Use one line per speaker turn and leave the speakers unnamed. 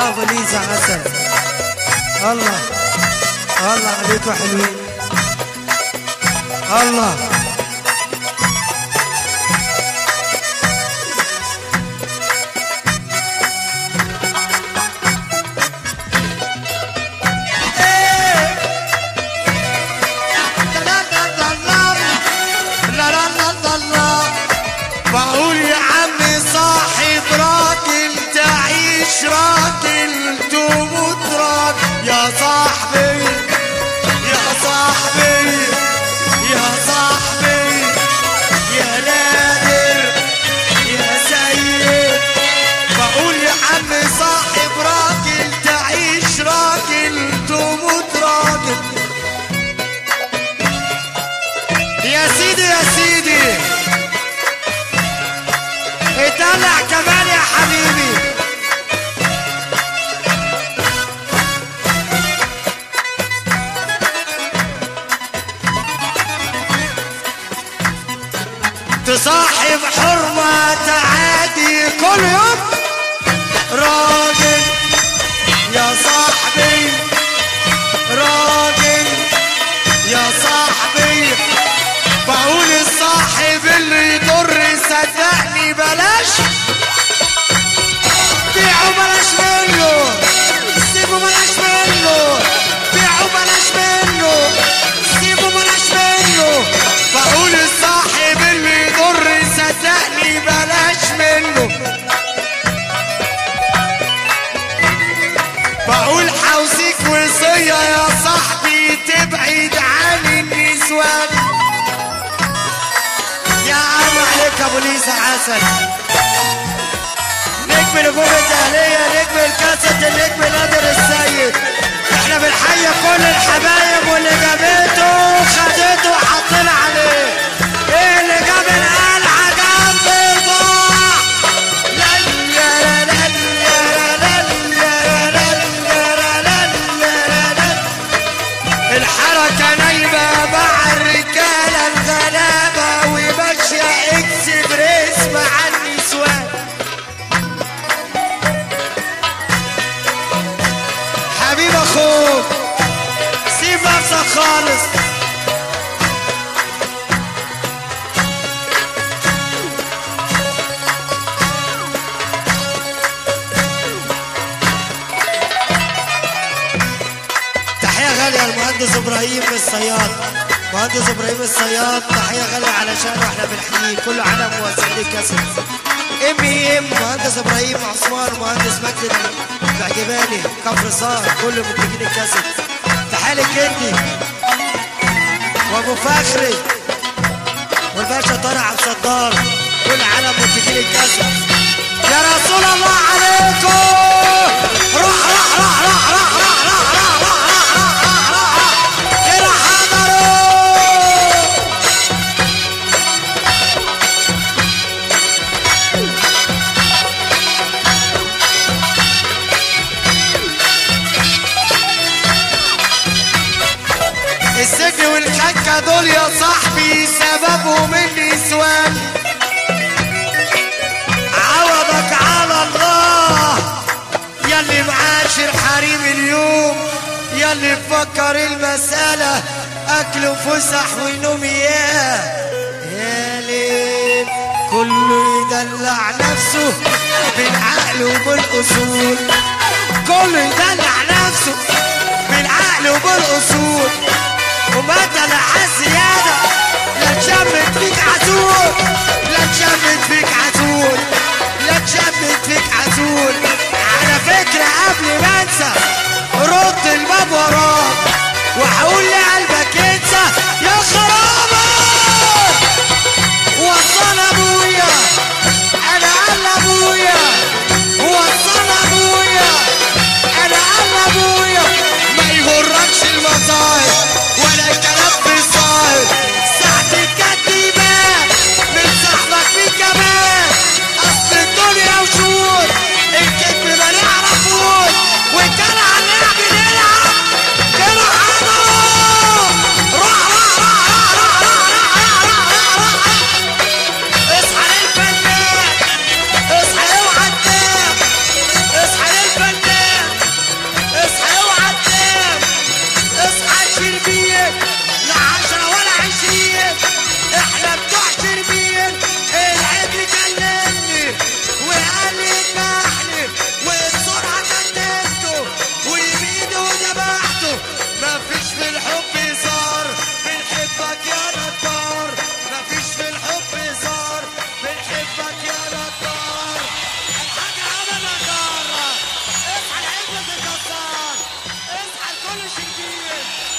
آه بوليس عسل الله الله عليكم حلوين الله
عمي صاحب راجل تعيش راجل تموت راجل يا سيدي يا سيدي. اتدلع كمان يا حبيبي. تصاحب حرمة تعادي كل يوم. راجل يا صاحبي حوزيك وصية يا صاحبي تبعد عن النسوان. يا عم عليك أبو ليسا عسل نجم نجوم الدهلية خالص. تحية غالية المهندس إبراهيم الصياد. مهندس إبراهيم الصياد تحية غالية علشان إحنا بنحييه. كله على موزعين الكاسيت إم إي إم مهندس إبراهيم عثمان مهندس مجد بعجباني كفر صار كل منتجين الكاسيت. تحية للجندي وابو فخري والباشا طارق عبد كل على منتجين الكاسيت يا رسول الله عليكم! اللي فكر المسألة أكل وفسح ونوم ياه يا ليل. كله يدلع نفسه بالعقل وبالأصول. كله يدلع نفسه بالعقل وبالأصول. وما دلعها زيادة لا تشمت فيك عزول. لا تشمت فيك عزول. لا تشمت فيك عزول. على فكرة قبل ما انسى رد وراه وحولي على Olha o Chiquinho!